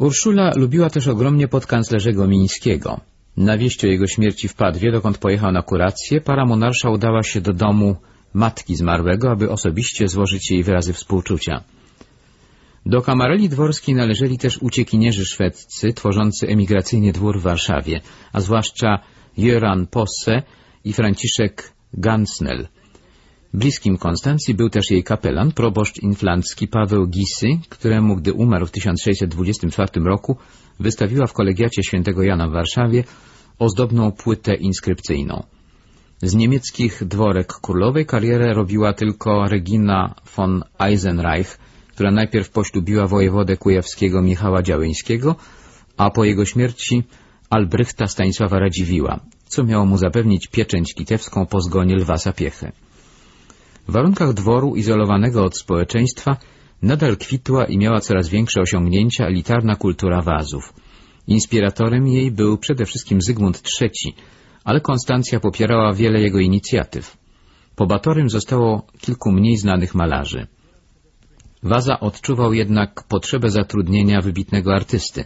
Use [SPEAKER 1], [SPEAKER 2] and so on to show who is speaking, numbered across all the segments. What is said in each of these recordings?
[SPEAKER 1] Urszula lubiła też ogromnie podkanclerzego Mińskiego. Na wieść o jego śmierci w Padwie, dokąd pojechał na kurację, para monarcha udała się do domu matki zmarłego, aby osobiście złożyć jej wyrazy współczucia. Do kamareli dworskiej należeli też uciekinierzy szwedzcy, tworzący emigracyjny dwór w Warszawie, a zwłaszcza Jöran Posse i Franciszek Gansnell. Bliskim Konstancji był też jej kapelan, proboszcz inflancki Paweł Gisy, któremu, gdy umarł w 1624 roku, wystawiła w kolegiacie świętego Jana w Warszawie ozdobną płytę inskrypcyjną. Z niemieckich dworek królowej karierę robiła tylko Regina von Eisenreich, która najpierw poślubiła wojewodę kujawskiego Michała Działyńskiego, a po jego śmierci Albrychta Stanisława Radziwiła, co miało mu zapewnić pieczęć kitewską po zgonie Lwa Sapiechy. W warunkach dworu izolowanego od społeczeństwa nadal kwitła i miała coraz większe osiągnięcia elitarna kultura wazów. Inspiratorem jej był przede wszystkim Zygmunt III, ale Konstancja popierała wiele jego inicjatyw. Po Batorym zostało kilku mniej znanych malarzy. Waza odczuwał jednak potrzebę zatrudnienia wybitnego artysty.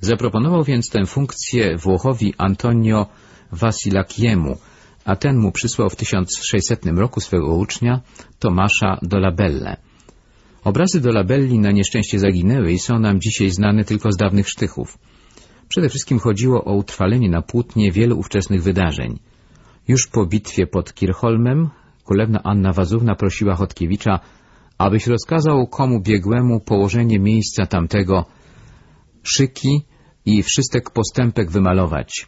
[SPEAKER 1] Zaproponował więc tę funkcję Włochowi Antonio Vasilakiemu, a ten mu przysłał w 1600 roku swego ucznia Tomasza Dolabelle. Obrazy Dolabelli na nieszczęście zaginęły i są nam dzisiaj znane tylko z dawnych sztychów. Przede wszystkim chodziło o utrwalenie na płótnie wielu ówczesnych wydarzeń. Już po bitwie pod Kirchholmem królewna Anna Wazówna prosiła Chodkiewicza, abyś rozkazał komu biegłemu położenie miejsca tamtego, szyki i wszystek postępek wymalować.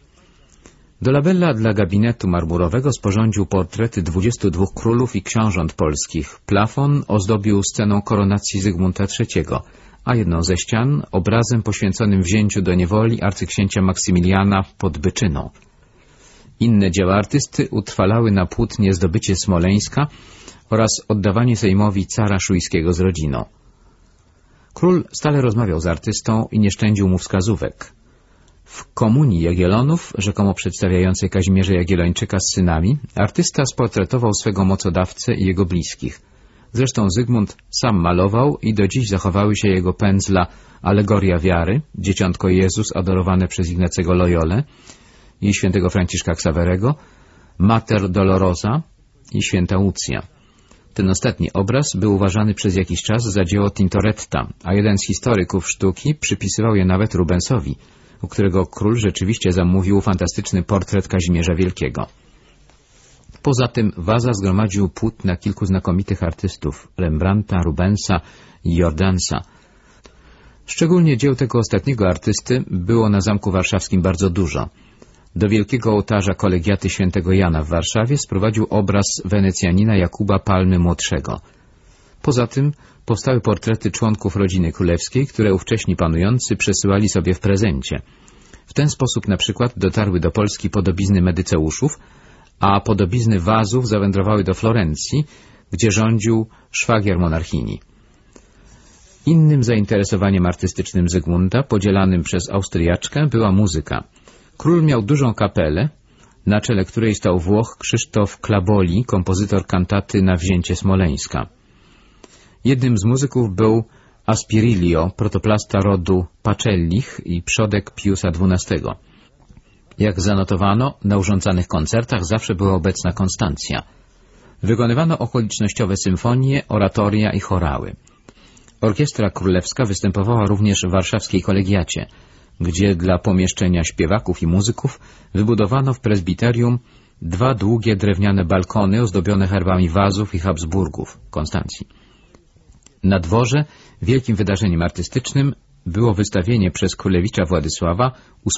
[SPEAKER 1] Dolabella dla gabinetu marmurowego sporządził portrety 22 królów i książąt polskich. Plafon ozdobił sceną koronacji Zygmunta III, a jedną ze ścian obrazem poświęconym wzięciu do niewoli arcyksięcia Maksymiliana pod Byczyną. Inne dzieła artysty utrwalały na płótnie zdobycie Smoleńska oraz oddawanie Sejmowi cara szujskiego z rodziną. Król stale rozmawiał z artystą i nie szczędził mu wskazówek. W komunii Jagielonów, rzekomo przedstawiającej Kazimierza Jagiellończyka z synami, artysta sportretował swego mocodawcę i jego bliskich. Zresztą Zygmunt sam malował i do dziś zachowały się jego pędzla Alegoria Wiary, Dzieciątko Jezus adorowane przez Ignacego Loyole i świętego Franciszka Xaverego, Mater Dolorosa i święta Łucja. Ten ostatni obraz był uważany przez jakiś czas za dzieło Tintoretta, a jeden z historyków sztuki przypisywał je nawet Rubensowi, u którego król rzeczywiście zamówił fantastyczny portret Kazimierza Wielkiego. Poza tym Waza zgromadził płótna kilku znakomitych artystów Rembrandta, Rubensa i Jordansa. Szczególnie dzieł tego ostatniego artysty było na Zamku Warszawskim bardzo dużo. Do wielkiego ołtarza kolegiaty świętego Jana w Warszawie sprowadził obraz Wenecjanina Jakuba Palmy Młodszego. Poza tym powstały portrety członków rodziny królewskiej, które ówcześni panujący przesyłali sobie w prezencie. W ten sposób na przykład dotarły do Polski podobizny Medyceuszów, a podobizny Wazów zawędrowały do Florencji, gdzie rządził szwagier monarchini. Innym zainteresowaniem artystycznym Zygmunta, podzielanym przez Austriaczkę, była muzyka. Król miał dużą kapelę, na czele której stał Włoch Krzysztof Klaboli, kompozytor kantaty na wzięcie Smoleńska. Jednym z muzyków był Aspirilio, protoplasta rodu Pacellich i przodek Piusa XII. Jak zanotowano, na urządzanych koncertach zawsze była obecna Konstancja. Wykonywano okolicznościowe symfonie, oratoria i chorały. Orkiestra królewska występowała również w warszawskiej kolegiacie, gdzie dla pomieszczenia śpiewaków i muzyków wybudowano w prezbiterium dwa długie drewniane balkony ozdobione herbami Wazów i Habsburgów, Konstancji. Na dworze wielkim wydarzeniem artystycznym było wystawienie przez królewicza Władysława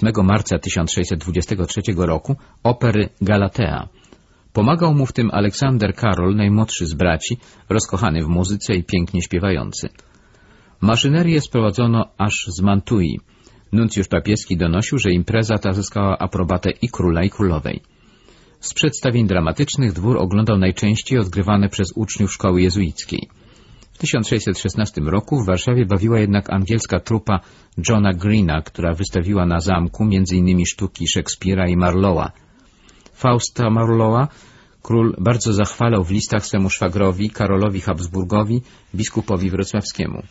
[SPEAKER 1] 8 marca 1623 roku opery Galatea. Pomagał mu w tym Aleksander Karol, najmłodszy z braci, rozkochany w muzyce i pięknie śpiewający. Maszynerię sprowadzono aż z Mantui. Nuncjusz papieski donosił, że impreza ta zyskała aprobatę i króla i królowej. Z przedstawień dramatycznych dwór oglądał najczęściej odgrywane przez uczniów szkoły jezuickiej. W 1616 roku w Warszawie bawiła jednak angielska trupa Johna Greena, która wystawiła na zamku m.in. sztuki Szekspira i Marlowa. Fausta Marlowa król bardzo zachwalał w listach swemu szwagrowi Karolowi Habsburgowi, biskupowi wrocławskiemu.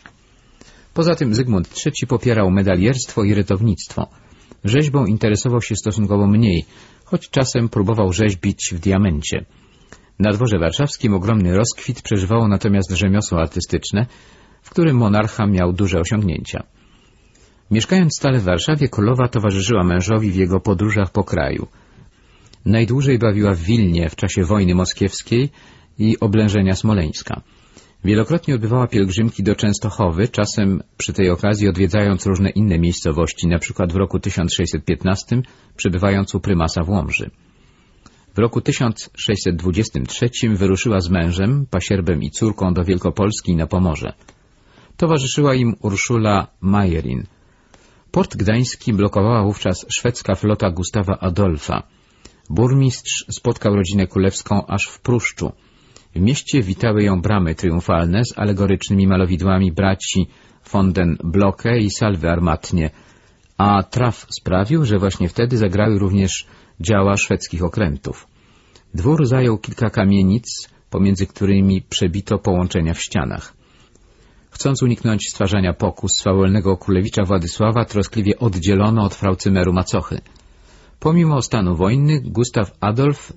[SPEAKER 1] Poza tym Zygmunt III popierał medalierstwo i rytownictwo. Rzeźbą interesował się stosunkowo mniej, choć czasem próbował rzeźbić w diamencie. Na dworze warszawskim ogromny rozkwit przeżywało natomiast rzemiosło artystyczne, w którym monarcha miał duże osiągnięcia. Mieszkając stale w Warszawie, królowa towarzyszyła mężowi w jego podróżach po kraju. Najdłużej bawiła w Wilnie w czasie wojny moskiewskiej i oblężenia Smoleńska. Wielokrotnie odbywała pielgrzymki do Częstochowy, czasem przy tej okazji odwiedzając różne inne miejscowości, na przykład w roku 1615 przebywając u prymasa w Łomży. W roku 1623 wyruszyła z mężem, pasierbem i córką do Wielkopolski na Pomorze. Towarzyszyła im Urszula Majerin. Port Gdański blokowała wówczas szwedzka flota Gustawa Adolfa. Burmistrz spotkał rodzinę królewską aż w Pruszczu. W mieście witały ją bramy triumfalne z alegorycznymi malowidłami braci von den Blocke i salwy armatnie, a traf sprawił, że właśnie wtedy zagrały również działa szwedzkich okrętów. Dwór zajął kilka kamienic, pomiędzy którymi przebito połączenia w ścianach. Chcąc uniknąć stwarzania pokus swawolnego królewicza Władysława, troskliwie oddzielono od fraucymeru macochy. Pomimo stanu wojny, Gustaw Adolf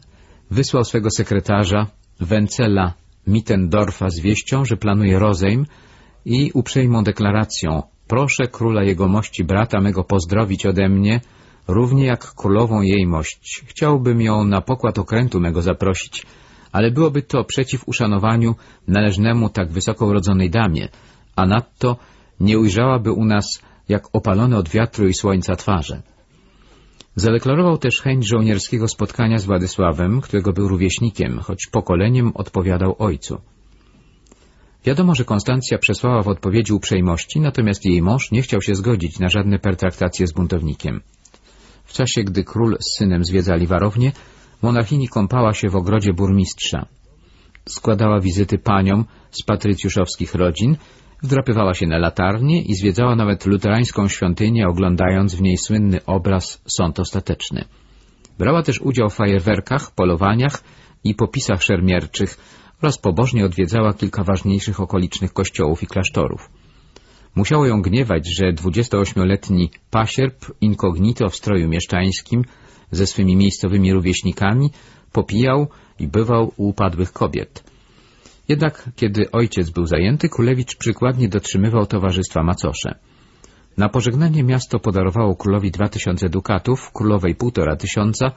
[SPEAKER 1] wysłał swego sekretarza, Wencela Mittendorfa z wieścią, że planuje rozejm i uprzejmą deklaracją proszę króla jego mości brata mego pozdrowić ode mnie, równie jak królową jej mość. Chciałbym ją na pokład okrętu mego zaprosić, ale byłoby to przeciw uszanowaniu należnemu tak wysoko urodzonej damie, a nadto nie ujrzałaby u nas jak opalone od wiatru i słońca twarze. Zadeklarował też chęć żołnierskiego spotkania z Władysławem, którego był rówieśnikiem, choć pokoleniem odpowiadał ojcu. Wiadomo, że Konstancja przesłała w odpowiedzi uprzejmości, natomiast jej mąż nie chciał się zgodzić na żadne pertraktacje z buntownikiem. W czasie, gdy król z synem zwiedzali warownię, monarchini kąpała się w ogrodzie burmistrza. Składała wizyty paniom z patrycjuszowskich rodzin, wdrapywała się na latarnię i zwiedzała nawet luterańską świątynię, oglądając w niej słynny obraz Sąd Ostateczny. Brała też udział w fajerwerkach, polowaniach i popisach szermierczych oraz pobożnie odwiedzała kilka ważniejszych okolicznych kościołów i klasztorów. Musiało ją gniewać, że 28-letni pasierb incognito w stroju mieszczańskim ze swymi miejscowymi rówieśnikami popijał i bywał u upadłych kobiet. Jednak kiedy ojciec był zajęty, Kulewicz przykładnie dotrzymywał towarzystwa macosze. Na pożegnanie miasto podarowało królowi dwa tysiące dukatów, królowej półtora tysiąca,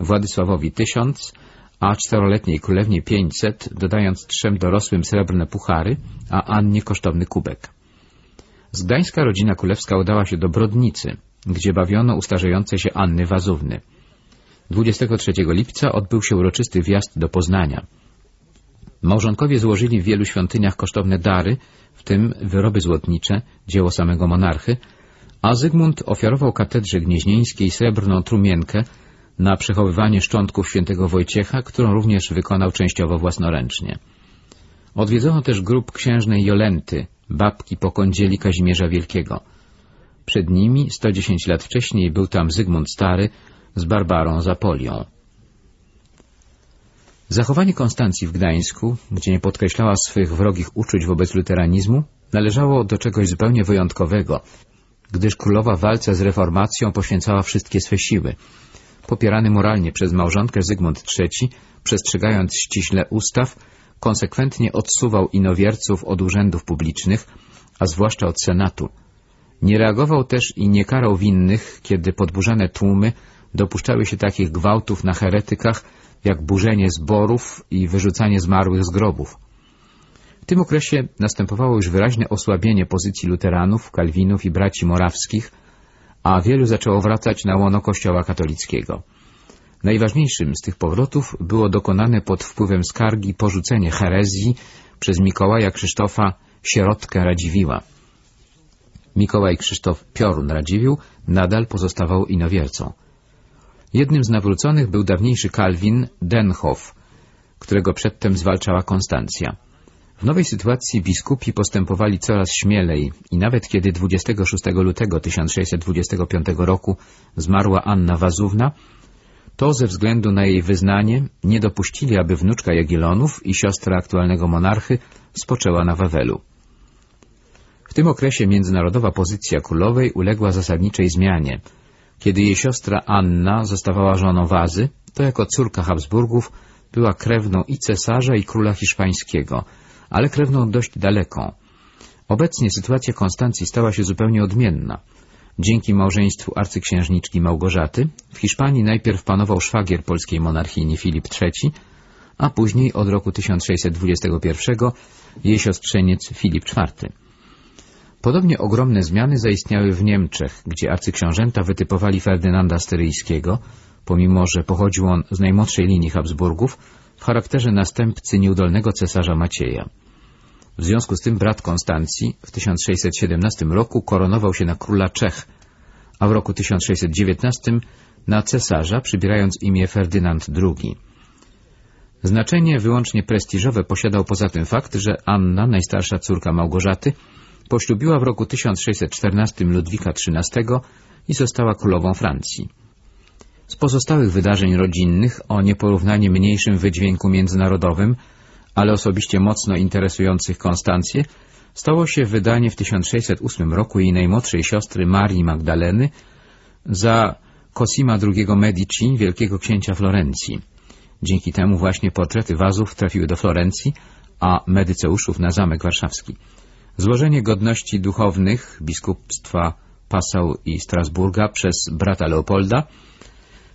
[SPEAKER 1] Władysławowi tysiąc, a czteroletniej królewnie pięćset, dodając trzem dorosłym srebrne puchary, a Annie kosztowny kubek. Z Gdańska rodzina królewska udała się do Brodnicy, gdzie bawiono ustarzejące się Anny Wazówny. 23 lipca odbył się uroczysty wjazd do Poznania. Małżonkowie złożyli w wielu świątyniach kosztowne dary, w tym wyroby złotnicze, dzieło samego monarchy, a Zygmunt ofiarował katedrze gnieźnieńskiej srebrną trumienkę na przechowywanie szczątków świętego Wojciecha, którą również wykonał częściowo własnoręcznie. Odwiedzono też grób księżnej Jolenty, babki po kądzieli Kazimierza Wielkiego. Przed nimi, 110 lat wcześniej, był tam Zygmunt Stary z Barbarą Zapolią. Zachowanie Konstancji w Gdańsku, gdzie nie podkreślała swych wrogich uczuć wobec luteranizmu, należało do czegoś zupełnie wyjątkowego, gdyż królowa walce z reformacją poświęcała wszystkie swe siły. Popierany moralnie przez małżonkę Zygmunt III, przestrzegając ściśle ustaw, konsekwentnie odsuwał inowierców od urzędów publicznych, a zwłaszcza od senatu. Nie reagował też i nie karał winnych, kiedy podburzane tłumy dopuszczały się takich gwałtów na heretykach, jak burzenie zborów i wyrzucanie zmarłych z grobów. W tym okresie następowało już wyraźne osłabienie pozycji luteranów, kalwinów i braci morawskich, a wielu zaczęło wracać na łono kościoła katolickiego. Najważniejszym z tych powrotów było dokonane pod wpływem skargi porzucenie herezji przez Mikołaja Krzysztofa Sierotkę Radziwiła. Mikołaj Krzysztof Piorun Radziwił nadal pozostawał inowiercą. Jednym z nawróconych był dawniejszy Kalwin Denhoff, którego przedtem zwalczała Konstancja. W nowej sytuacji biskupi postępowali coraz śmielej i nawet kiedy 26 lutego 1625 roku zmarła Anna Wazówna, to ze względu na jej wyznanie nie dopuścili, aby wnuczka Jagielonów i siostra aktualnego monarchy spoczęła na Wawelu. W tym okresie międzynarodowa pozycja królowej uległa zasadniczej zmianie. Kiedy jej siostra Anna zostawała żoną Wazy, to jako córka Habsburgów była krewną i cesarza i króla hiszpańskiego, ale krewną dość daleką. Obecnie sytuacja Konstancji stała się zupełnie odmienna. Dzięki małżeństwu arcyksiężniczki Małgorzaty w Hiszpanii najpierw panował szwagier polskiej monarchini Filip III, a później od roku 1621 jej siostrzeniec Filip IV. Podobnie ogromne zmiany zaistniały w Niemczech, gdzie arcyksiążęta wytypowali Ferdynanda Styryjskiego, pomimo że pochodził on z najmłodszej linii Habsburgów, w charakterze następcy nieudolnego cesarza Macieja. W związku z tym brat Konstancji w 1617 roku koronował się na króla Czech, a w roku 1619 na cesarza, przybierając imię Ferdynand II. Znaczenie wyłącznie prestiżowe posiadał poza tym fakt, że Anna, najstarsza córka Małgorzaty, poślubiła w roku 1614 Ludwika XIII i została królową Francji. Z pozostałych wydarzeń rodzinnych o nieporównanie mniejszym wydźwięku międzynarodowym, ale osobiście mocno interesujących Konstancję, stało się wydanie w 1608 roku jej najmłodszej siostry Marii Magdaleny za Cosima II Medici, wielkiego księcia Florencji. Dzięki temu właśnie portrety wazów trafiły do Florencji, a medyceuszów na Zamek Warszawski. Złożenie godności duchownych biskupstwa Passau i Strasburga przez brata Leopolda,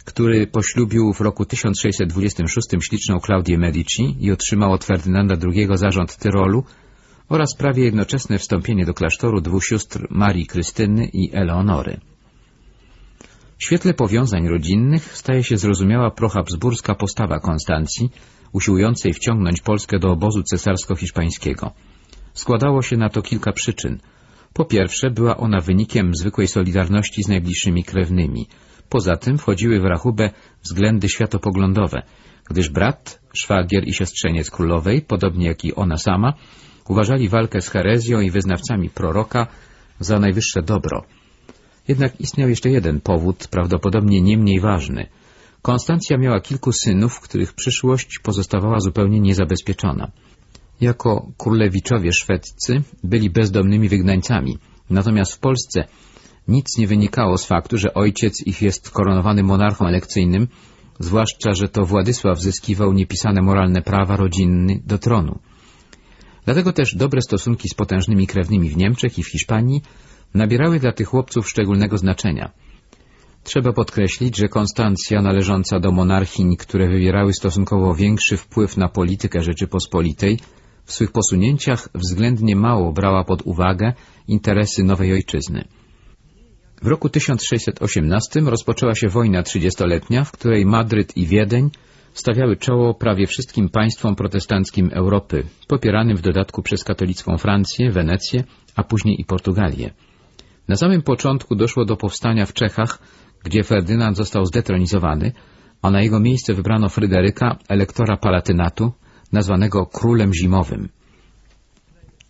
[SPEAKER 1] który poślubił w roku 1626 śliczną Klaudię Medici i otrzymał od Ferdynanda II zarząd Tyrolu oraz prawie jednoczesne wstąpienie do klasztoru dwóch sióstr Marii Krystyny i Eleonory. W świetle powiązań rodzinnych staje się zrozumiała prohabsburska postawa Konstancji, usiłującej wciągnąć Polskę do obozu cesarsko-hiszpańskiego. Składało się na to kilka przyczyn. Po pierwsze, była ona wynikiem zwykłej solidarności z najbliższymi krewnymi. Poza tym wchodziły w rachubę względy światopoglądowe, gdyż brat, szwagier i siostrzeniec królowej, podobnie jak i ona sama, uważali walkę z herezją i wyznawcami proroka za najwyższe dobro. Jednak istniał jeszcze jeden powód, prawdopodobnie nie mniej ważny. Konstancja miała kilku synów, których przyszłość pozostawała zupełnie niezabezpieczona. Jako królewiczowie szwedzcy byli bezdomnymi wygnańcami, natomiast w Polsce nic nie wynikało z faktu, że ojciec ich jest koronowany monarchą elekcyjnym, zwłaszcza, że to Władysław zyskiwał niepisane moralne prawa rodzinny do tronu. Dlatego też dobre stosunki z potężnymi krewnymi w Niemczech i w Hiszpanii nabierały dla tych chłopców szczególnego znaczenia. Trzeba podkreślić, że Konstancja należąca do monarchiń, które wywierały stosunkowo większy wpływ na politykę Rzeczypospolitej, w swych posunięciach względnie mało brała pod uwagę interesy nowej ojczyzny. W roku 1618 rozpoczęła się wojna trzydziestoletnia, w której Madryt i Wiedeń stawiały czoło prawie wszystkim państwom protestanckim Europy, popieranym w dodatku przez katolicką Francję, Wenecję, a później i Portugalię. Na samym początku doszło do powstania w Czechach, gdzie Ferdynand został zdetronizowany, a na jego miejsce wybrano Fryderyka, elektora palatynatu, nazwanego królem zimowym.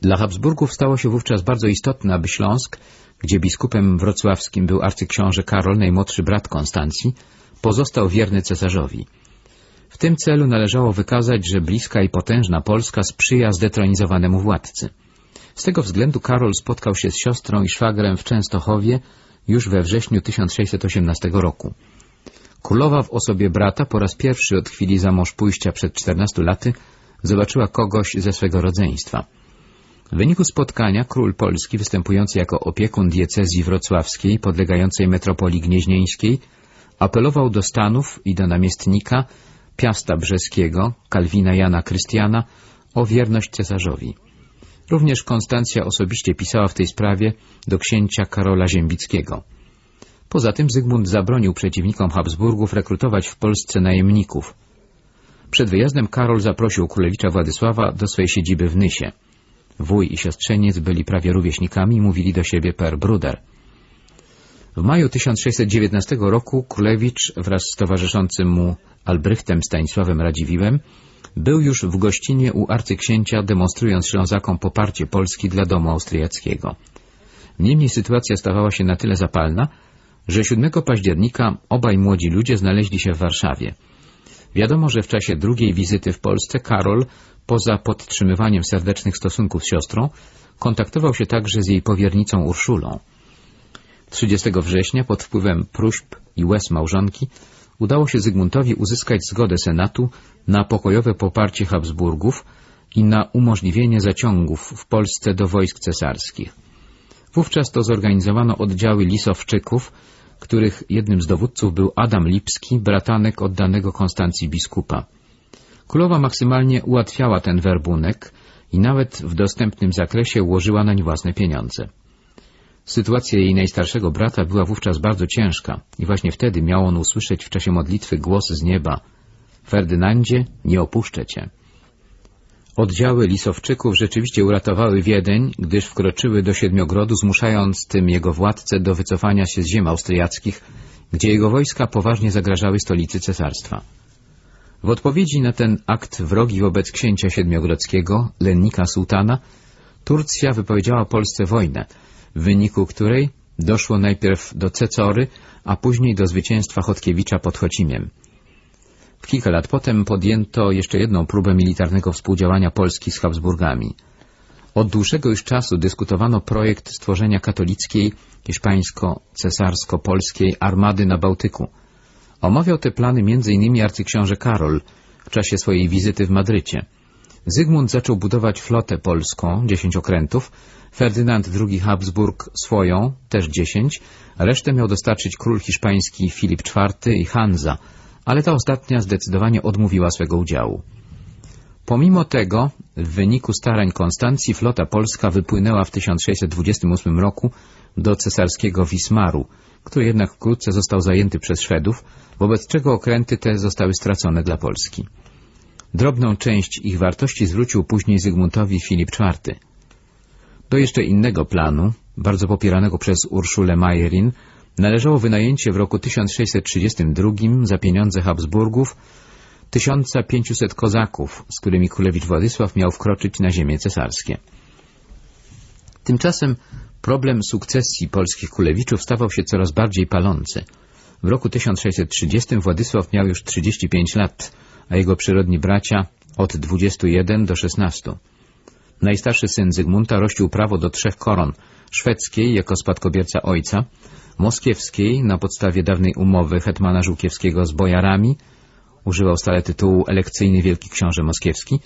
[SPEAKER 1] Dla Habsburgów stało się wówczas bardzo istotne, aby Śląsk, gdzie biskupem wrocławskim był arcyksiąże Karol, najmłodszy brat Konstancji, pozostał wierny cesarzowi. W tym celu należało wykazać, że bliska i potężna Polska sprzyja zdetronizowanemu władcy. Z tego względu Karol spotkał się z siostrą i szwagrem w Częstochowie już we wrześniu 1618 roku. Królowa w osobie brata po raz pierwszy od chwili za mąż pójścia przed 14 laty zobaczyła kogoś ze swego rodzeństwa. W wyniku spotkania król Polski, występujący jako opiekun diecezji wrocławskiej podlegającej metropolii gnieźnieńskiej, apelował do Stanów i do namiestnika Piasta Brzeskiego, Kalwina Jana Krystiana, o wierność cesarzowi. Również Konstancja osobiście pisała w tej sprawie do księcia Karola Ziembickiego. Poza tym Zygmunt zabronił przeciwnikom Habsburgów rekrutować w Polsce najemników. Przed wyjazdem Karol zaprosił królewicza Władysława do swej siedziby w Nysie. Wuj i siostrzeniec byli prawie rówieśnikami i mówili do siebie per bruder. W maju 1619 roku królewicz wraz z towarzyszącym mu Albrychtem Stanisławem Radziwiłem był już w gościnie u arcyksięcia, demonstrując Ślązakom poparcie Polski dla domu austriackiego. Niemniej sytuacja stawała się na tyle zapalna, że 7 października obaj młodzi ludzie znaleźli się w Warszawie. Wiadomo, że w czasie drugiej wizyty w Polsce Karol, poza podtrzymywaniem serdecznych stosunków z siostrą, kontaktował się także z jej powiernicą Urszulą. 30 września pod wpływem próśb i łez małżonki udało się Zygmuntowi uzyskać zgodę Senatu na pokojowe poparcie Habsburgów i na umożliwienie zaciągów w Polsce do wojsk cesarskich. Wówczas to zorganizowano oddziały Lisowczyków, których jednym z dowódców był Adam Lipski, bratanek oddanego Konstancji biskupa. Królowa maksymalnie ułatwiała ten werbunek i nawet w dostępnym zakresie ułożyła nań własne pieniądze. Sytuacja jej najstarszego brata była wówczas bardzo ciężka i właśnie wtedy miał on usłyszeć w czasie modlitwy głos z nieba Ferdynandzie, nie opuszczę cię. Oddziały Lisowczyków rzeczywiście uratowały Wiedeń, gdyż wkroczyły do Siedmiogrodu, zmuszając tym jego władcę do wycofania się z ziem austriackich, gdzie jego wojska poważnie zagrażały stolicy cesarstwa. W odpowiedzi na ten akt wrogi wobec księcia siedmiogrodzkiego, lennika sułtana, Turcja wypowiedziała Polsce wojnę, w wyniku której doszło najpierw do Cecory, a później do zwycięstwa Chodkiewicza pod Chocimiem. Kilka lat potem podjęto jeszcze jedną próbę militarnego współdziałania Polski z Habsburgami. Od dłuższego już czasu dyskutowano projekt stworzenia katolickiej, hiszpańsko-cesarsko-polskiej armady na Bałtyku. Omawiał te plany m.in. arcyksiąże Karol w czasie swojej wizyty w Madrycie. Zygmunt zaczął budować flotę polską, dziesięć okrętów, Ferdynand II Habsburg swoją, też dziesięć, resztę miał dostarczyć król hiszpański Filip IV i Hanza, ale ta ostatnia zdecydowanie odmówiła swego udziału. Pomimo tego, w wyniku starań Konstancji flota polska wypłynęła w 1628 roku do cesarskiego Wismaru, który jednak wkrótce został zajęty przez Szwedów, wobec czego okręty te zostały stracone dla Polski. Drobną część ich wartości zwrócił później Zygmuntowi Filip IV. Do jeszcze innego planu, bardzo popieranego przez Urszulę Majerin, należało wynajęcie w roku 1632 za pieniądze Habsburgów 1500 kozaków, z którymi królewicz Władysław miał wkroczyć na ziemię cesarskie. Tymczasem problem sukcesji polskich królewiczów stawał się coraz bardziej palący. W roku 1630 Władysław miał już 35 lat, a jego przyrodni bracia od 21 do 16. Najstarszy syn Zygmunta rościł prawo do trzech koron, szwedzkiej jako spadkobierca ojca, moskiewskiej na podstawie dawnej umowy hetmana Żółkiewskiego z bojarami, używał stale tytułu elekcyjny Wielki Książę Moskiewski,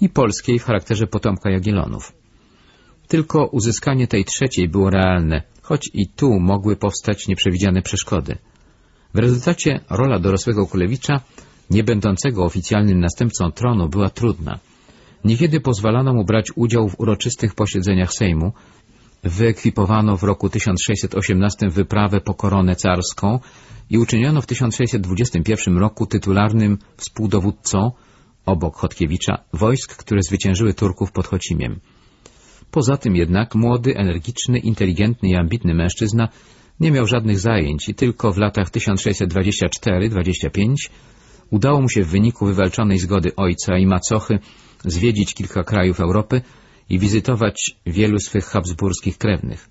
[SPEAKER 1] i polskiej w charakterze potomka Jagiellonów. Tylko uzyskanie tej trzeciej było realne, choć i tu mogły powstać nieprzewidziane przeszkody. W rezultacie rola dorosłego Kulewicza, nie będącego oficjalnym następcą tronu, była trudna. Niekiedy pozwalano mu brać udział w uroczystych posiedzeniach Sejmu, wyekwipowano w roku 1618 wyprawę po koronę carską i uczyniono w 1621 roku tytularnym współdowódcą, obok Chodkiewicza, wojsk, które zwyciężyły Turków pod Chocimiem. Poza tym jednak młody, energiczny, inteligentny i ambitny mężczyzna nie miał żadnych zajęć i tylko w latach 1624-25 udało mu się w wyniku wywalczonej zgody ojca i macochy zwiedzić kilka krajów Europy i wizytować wielu swych habsburskich krewnych.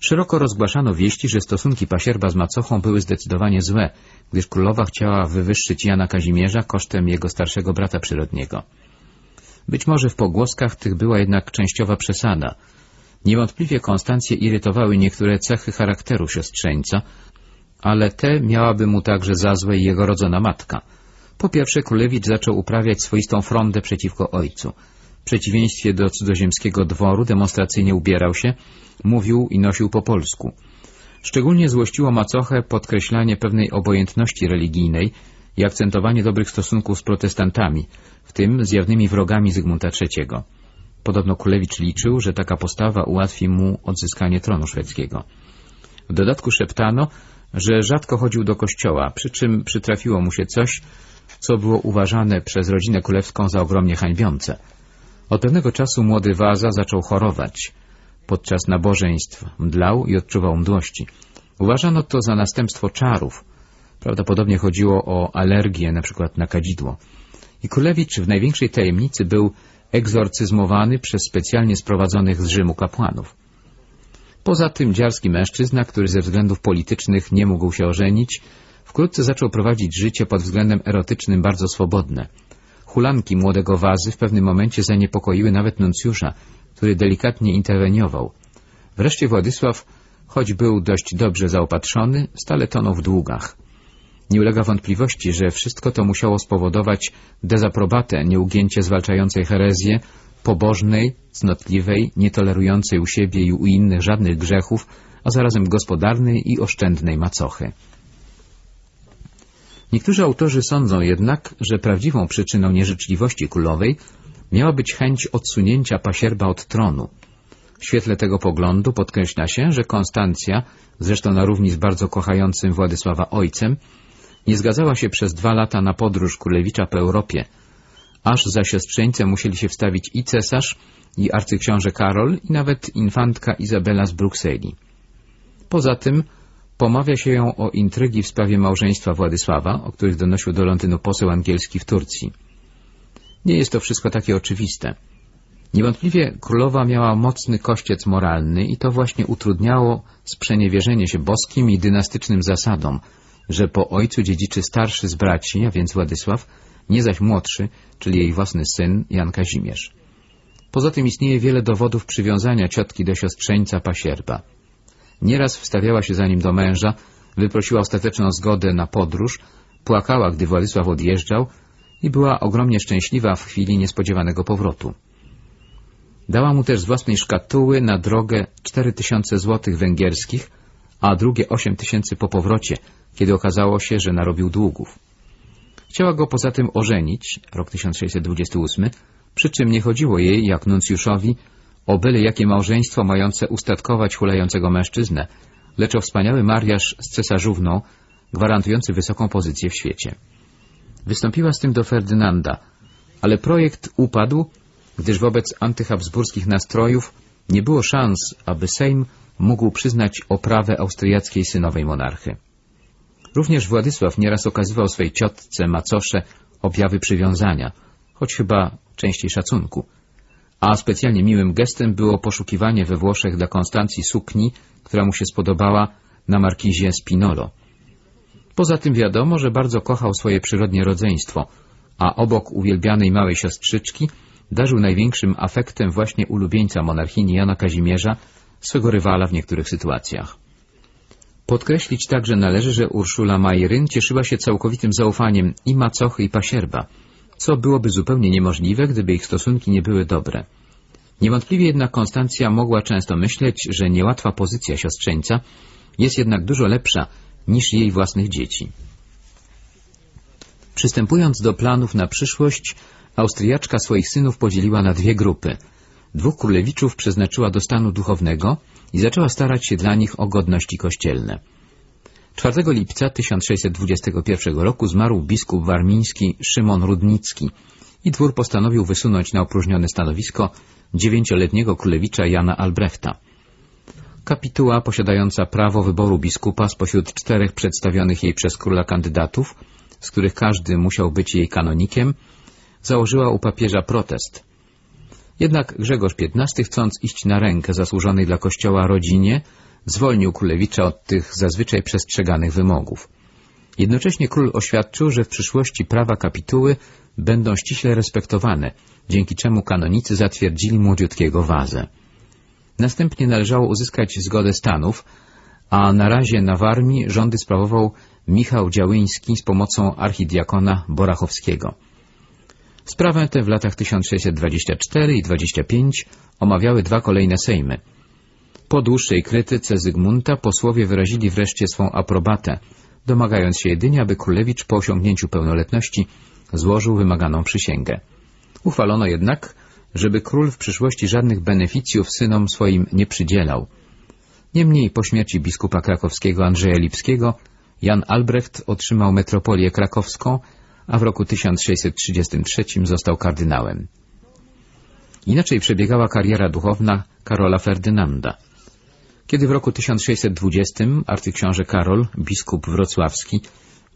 [SPEAKER 1] Szeroko rozgłaszano wieści, że stosunki pasierba z macochą były zdecydowanie złe, gdyż królowa chciała wywyższyć Jana Kazimierza kosztem jego starszego brata przyrodniego. Być może w pogłoskach tych była jednak częściowa przesada. Niewątpliwie Konstancję irytowały niektóre cechy charakteru siostrzeńca, ale te miałaby mu także za złe jego rodzona matka. Po pierwsze, królewicz zaczął uprawiać swoistą frondę przeciwko ojcu. W przeciwieństwie do cudzoziemskiego dworu demonstracyjnie ubierał się, mówił i nosił po polsku. Szczególnie złościło macochę podkreślanie pewnej obojętności religijnej i akcentowanie dobrych stosunków z protestantami, w tym z jawnymi wrogami Zygmunta III. Podobno Kulewicz liczył, że taka postawa ułatwi mu odzyskanie tronu szwedzkiego. W dodatku szeptano, że rzadko chodził do kościoła, przy czym przytrafiło mu się coś, co było uważane przez rodzinę królewską za ogromnie hańbiące. Od pewnego czasu młody Waza zaczął chorować. Podczas nabożeństw mdlał i odczuwał mdłości. Uważano to za następstwo czarów. Prawdopodobnie chodziło o alergię, na przykład na kadzidło. I Królewicz w największej tajemnicy był egzorcyzmowany przez specjalnie sprowadzonych z Rzymu kapłanów. Poza tym dziarski mężczyzna, który ze względów politycznych nie mógł się ożenić, Wkrótce zaczął prowadzić życie pod względem erotycznym bardzo swobodne. Hulanki młodego Wazy w pewnym momencie zaniepokoiły nawet nuncjusza, który delikatnie interweniował. Wreszcie Władysław, choć był dość dobrze zaopatrzony, stale tonął w długach. Nie ulega wątpliwości, że wszystko to musiało spowodować dezaprobatę nieugięcie zwalczającej herezję, pobożnej, cnotliwej, nietolerującej u siebie i u innych żadnych grzechów, a zarazem gospodarnej i oszczędnej macochy. Niektórzy autorzy sądzą jednak, że prawdziwą przyczyną nieżyczliwości królowej miała być chęć odsunięcia pasierba od tronu. W świetle tego poglądu podkreśla się, że Konstancja, zresztą na równi z bardzo kochającym Władysława ojcem, nie zgadzała się przez dwa lata na podróż królewicza po Europie, aż za siostrzeńcem musieli się wstawić i cesarz, i arcyksiąże Karol, i nawet infantka Izabela z Brukseli. Poza tym pomawia się ją o intrygi w sprawie małżeństwa Władysława, o których donosił do Londynu poseł angielski w Turcji. Nie jest to wszystko takie oczywiste. Niewątpliwie królowa miała mocny kościec moralny i to właśnie utrudniało sprzeniewierzenie się boskim i dynastycznym zasadom, że po ojcu dziedziczy starszy z braci, a więc Władysław, nie zaś młodszy, czyli jej własny syn Jan Kazimierz. Poza tym istnieje wiele dowodów przywiązania ciotki do siostrzeńca pasierba. Nieraz wstawiała się za nim do męża, wyprosiła ostateczną zgodę na podróż, płakała, gdy Władysław odjeżdżał i była ogromnie szczęśliwa w chwili niespodziewanego powrotu. Dała mu też z własnej szkatuły na drogę cztery tysiące złotych węgierskich, a drugie osiem tysięcy po powrocie, kiedy okazało się, że narobił długów. Chciała go poza tym ożenić, rok 1628, przy czym nie chodziło jej, jak nuncjuszowi, o byle jakie małżeństwo mające ustatkować hulającego mężczyznę, lecz o wspaniały mariaż z cesarzówną, gwarantujący wysoką pozycję w świecie. Wystąpiła z tym do Ferdynanda, ale projekt upadł, gdyż wobec antyhabsburskich nastrojów nie było szans, aby Sejm mógł przyznać oprawę austriackiej synowej monarchy. Również Władysław nieraz okazywał swej ciotce, macosze, objawy przywiązania, choć chyba częściej szacunku. A specjalnie miłym gestem było poszukiwanie we Włoszech dla Konstancji sukni, która mu się spodobała na markizie Spinolo. Poza tym wiadomo, że bardzo kochał swoje przyrodnie rodzeństwo, a obok uwielbianej małej siostrzyczki darzył największym afektem właśnie ulubieńca monarchini Jana Kazimierza, swego rywala w niektórych sytuacjach. Podkreślić także należy, że Urszula Majryn cieszyła się całkowitym zaufaniem i macochy, i pasierba, co byłoby zupełnie niemożliwe, gdyby ich stosunki nie były dobre. Niewątpliwie jednak Konstancja mogła często myśleć, że niełatwa pozycja siostrzeńca jest jednak dużo lepsza niż jej własnych dzieci. Przystępując do planów na przyszłość, Austriaczka swoich synów podzieliła na dwie grupy. Dwóch królewiczów przeznaczyła do stanu duchownego i zaczęła starać się dla nich o godności kościelne. 4 lipca 1621 roku zmarł biskup warmiński Szymon Rudnicki i dwór postanowił wysunąć na opróżnione stanowisko dziewięcioletniego królewicza Jana Albrechta. Kapituła posiadająca prawo wyboru biskupa spośród czterech przedstawionych jej przez króla kandydatów, z których każdy musiał być jej kanonikiem, założyła u papieża protest. Jednak Grzegorz XV, chcąc iść na rękę zasłużonej dla Kościoła rodzinie, zwolnił królewicza od tych zazwyczaj przestrzeganych wymogów. Jednocześnie król oświadczył, że w przyszłości prawa kapituły będą ściśle respektowane, dzięki czemu kanonicy zatwierdzili młodziutkiego wazę. Następnie należało uzyskać zgodę Stanów, a na razie na Warmii rządy sprawował Michał Działyński z pomocą archidiakona Borachowskiego. Sprawę tę w latach 1624 i 25 omawiały dwa kolejne sejmy. Po dłuższej krytyce Zygmunta posłowie wyrazili wreszcie swą aprobatę, domagając się jedynie, aby królewicz po osiągnięciu pełnoletności złożył wymaganą przysięgę. Uchwalono jednak, żeby król w przyszłości żadnych beneficjów synom swoim nie przydzielał. Niemniej po śmierci biskupa krakowskiego Andrzeja Lipskiego Jan Albrecht otrzymał metropolię krakowską, a w roku 1633 został kardynałem. Inaczej przebiegała kariera duchowna Karola Ferdynanda. Kiedy w roku 1620 arcyksiąże Karol, biskup wrocławski,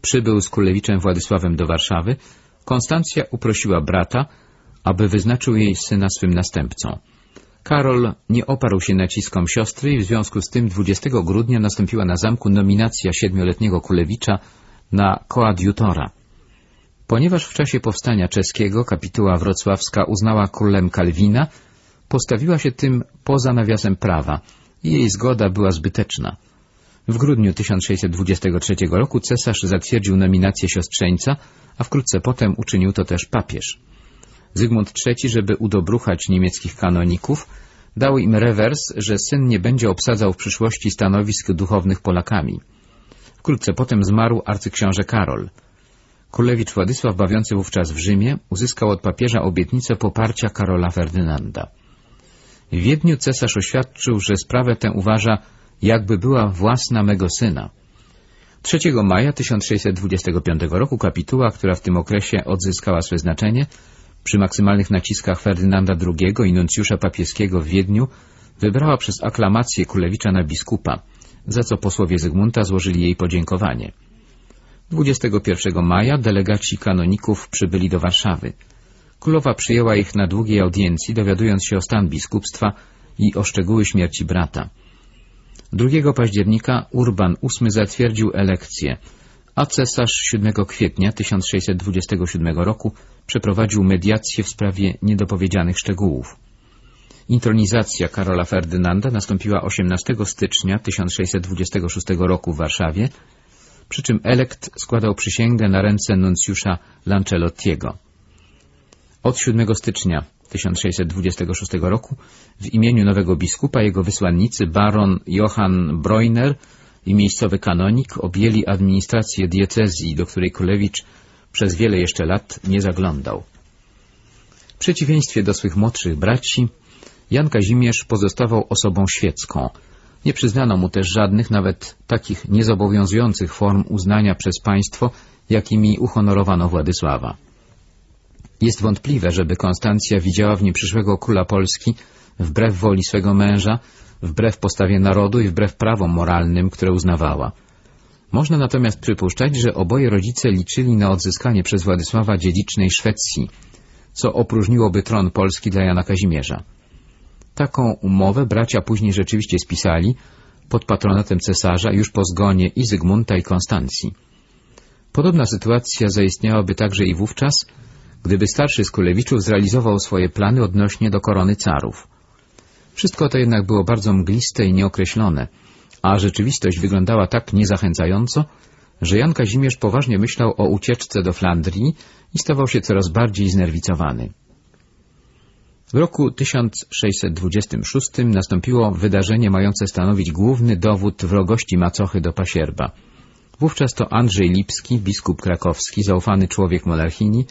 [SPEAKER 1] przybył z królewiczem Władysławem do Warszawy, Konstancja uprosiła brata, aby wyznaczył jej syna swym następcą. Karol nie oparł się naciskom siostry i w związku z tym 20 grudnia nastąpiła na zamku nominacja siedmioletniego królewicza na koadjutora. Ponieważ w czasie powstania czeskiego kapituła wrocławska uznała królem Kalwina, postawiła się tym poza nawiasem prawa jej zgoda była zbyteczna. W grudniu 1623 roku cesarz zatwierdził nominację siostrzeńca, a wkrótce potem uczynił to też papież. Zygmunt III, żeby udobruchać niemieckich kanoników, dał im rewers, że syn nie będzie obsadzał w przyszłości stanowisk duchownych Polakami. Wkrótce potem zmarł arcyksiąże Karol. Królewicz Władysław, bawiący wówczas w Rzymie, uzyskał od papieża obietnicę poparcia Karola Ferdynanda. W Wiedniu cesarz oświadczył, że sprawę tę uważa, jakby była własna mego syna. 3 maja 1625 roku kapituła, która w tym okresie odzyskała swe znaczenie, przy maksymalnych naciskach Ferdynanda II i nuncjusza papieskiego w Wiedniu, wybrała przez aklamację królewicza na biskupa, za co posłowie Zygmunta złożyli jej podziękowanie. 21 maja delegaci kanoników przybyli do Warszawy. Królowa przyjęła ich na długiej audiencji, dowiadując się o stan biskupstwa i o szczegóły śmierci brata. 2 października Urban VIII zatwierdził elekcję, a cesarz 7 kwietnia 1627 roku przeprowadził mediację w sprawie niedopowiedzianych szczegółów. Intronizacja Karola Ferdynanda nastąpiła 18 stycznia 1626 roku w Warszawie, przy czym elekt składał przysięgę na ręce nuncjusza Lancelottiego. Od 7 stycznia 1626 roku w imieniu nowego biskupa jego wysłannicy baron Johann Breuner i miejscowy kanonik objęli administrację diecezji, do której Królewicz przez wiele jeszcze lat nie zaglądał. W przeciwieństwie do swych młodszych braci, Jan Kazimierz pozostawał osobą świecką. Nie przyznano mu też żadnych, nawet takich niezobowiązujących form uznania przez państwo, jakimi uhonorowano Władysława. Jest wątpliwe, żeby Konstancja widziała w nim przyszłego króla Polski wbrew woli swego męża, wbrew postawie narodu i wbrew prawom moralnym, które uznawała. Można natomiast przypuszczać, że oboje rodzice liczyli na odzyskanie przez Władysława dziedzicznej Szwecji, co opróżniłoby tron Polski dla Jana Kazimierza. Taką umowę bracia później rzeczywiście spisali pod patronatem cesarza już po zgonie i Zygmunta i Konstancji. Podobna sytuacja zaistniałaby także i wówczas, gdyby starszy z Kulewiczów zrealizował swoje plany odnośnie do korony carów. Wszystko to jednak było bardzo mgliste i nieokreślone, a rzeczywistość wyglądała tak niezachęcająco, że Jan Kazimierz poważnie myślał o ucieczce do Flandrii i stawał się coraz bardziej znerwicowany. W roku 1626 nastąpiło wydarzenie mające stanowić główny dowód wrogości macochy do pasierba. Wówczas to Andrzej Lipski, biskup krakowski, zaufany człowiek monarchini,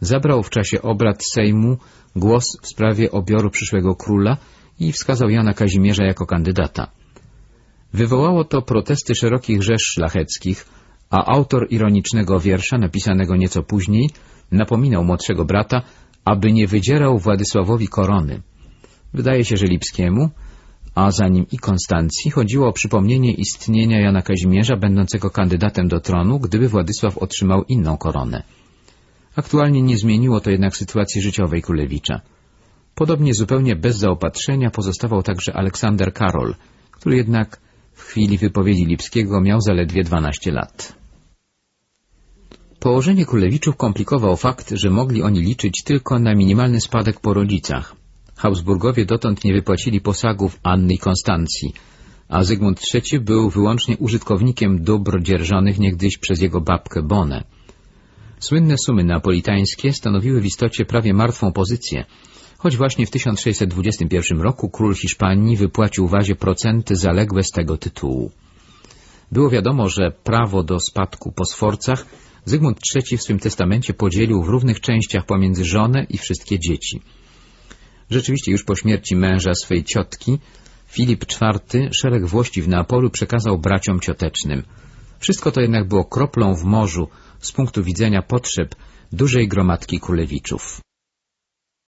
[SPEAKER 1] zabrał w czasie obrad Sejmu głos w sprawie obioru przyszłego króla i wskazał Jana Kazimierza jako kandydata. Wywołało to protesty szerokich rzesz szlacheckich, a autor ironicznego wiersza, napisanego nieco później, napominał młodszego brata, aby nie wydzierał Władysławowi korony. Wydaje się, że Lipskiemu, a za nim i Konstancji, chodziło o przypomnienie istnienia Jana Kazimierza będącego kandydatem do tronu, gdyby Władysław otrzymał inną koronę. Aktualnie nie zmieniło to jednak sytuacji życiowej Królewicza. Podobnie zupełnie bez zaopatrzenia pozostawał także Aleksander Karol, który jednak w chwili wypowiedzi Lipskiego miał zaledwie 12 lat. Położenie Kulewiczów komplikował fakt, że mogli oni liczyć tylko na minimalny spadek po rodzicach. Habsburgowie dotąd nie wypłacili posagów Anny i Konstancji, a Zygmunt III był wyłącznie użytkownikiem dóbr dzierżonych niegdyś przez jego babkę Bonę. Słynne sumy napolitańskie stanowiły w istocie prawie martwą pozycję, choć właśnie w 1621 roku król Hiszpanii wypłacił Wazie procenty zaległe z tego tytułu. Było wiadomo, że prawo do spadku po Sforcach Zygmunt III w swym testamencie podzielił w równych częściach pomiędzy żonę i wszystkie dzieci. Rzeczywiście już po śmierci męża swej ciotki Filip IV szereg włości w Neapolu przekazał braciom ciotecznym. Wszystko to jednak było kroplą w morzu z punktu widzenia potrzeb dużej gromadki kulewiczów.